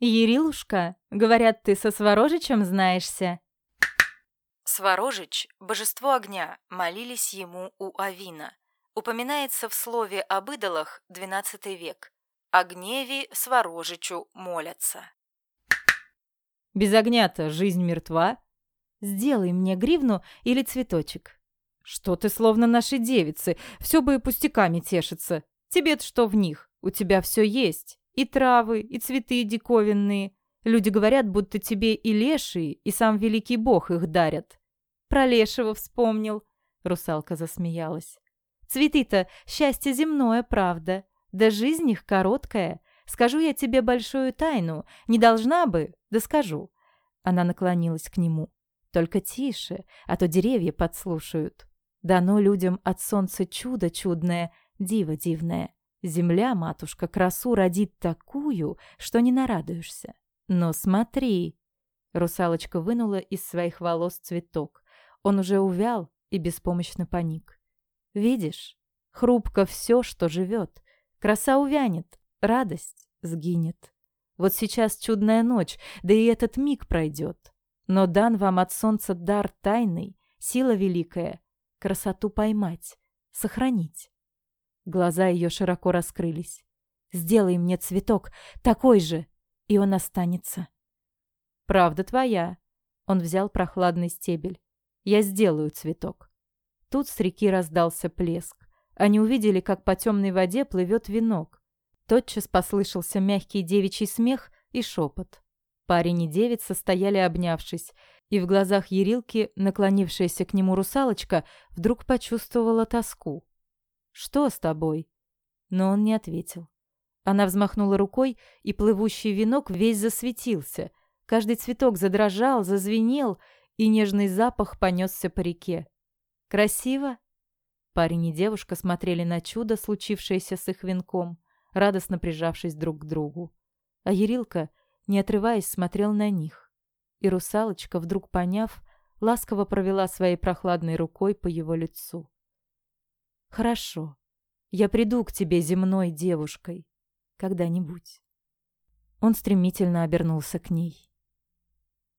«Ярилушка, говорят, ты со Сворожичем знаешься?» Сворожич, божество огня, молились ему у Авина. Упоминается в слове об идолах XII век. О гневе Сворожичу молятся. Без огня-то жизнь мертва. Сделай мне гривну или цветочек. Что ты словно наши девицы, все бы и пустяками тешится. Тебе-то что в них, у тебя все есть. И травы, и цветы диковинные. Люди говорят, будто тебе и лешие, и сам великий бог их дарят. Про лешего вспомнил. Русалка засмеялась. Цветы-то счастье земное, правда. Да жизнь их короткая. Скажу я тебе большую тайну. Не должна бы, да скажу. Она наклонилась к нему. Только тише, а то деревья подслушают. Дано людям от солнца чудо чудное, диво дивное. Земля, матушка, красу родит такую, что не нарадуешься. Но смотри!» Русалочка вынула из своих волос цветок. Он уже увял и беспомощно паник. «Видишь? Хрупко все, что живет. Краса увянет, радость сгинет. Вот сейчас чудная ночь, да и этот миг пройдет. Но дан вам от солнца дар тайный, сила великая, красоту поймать, сохранить. Глаза ее широко раскрылись. «Сделай мне цветок, такой же, и он останется». «Правда твоя». Он взял прохладный стебель. «Я сделаю цветок». Тут с реки раздался плеск. Они увидели, как по темной воде плывет венок. Тотчас послышался мягкий девичий смех и шепот. Парень и девица стояли обнявшись, и в глазах Ерилки, наклонившаяся к нему русалочка, вдруг почувствовала тоску. «Что с тобой?» Но он не ответил. Она взмахнула рукой, и плывущий венок весь засветился. Каждый цветок задрожал, зазвенел, и нежный запах понесся по реке. «Красиво?» Парень и девушка смотрели на чудо, случившееся с их венком, радостно прижавшись друг к другу. А Ерилка, не отрываясь, смотрел на них. И русалочка, вдруг поняв, ласково провела своей прохладной рукой по его лицу. Хорошо. Я приду к тебе земной девушкой. Когда-нибудь. Он стремительно обернулся к ней.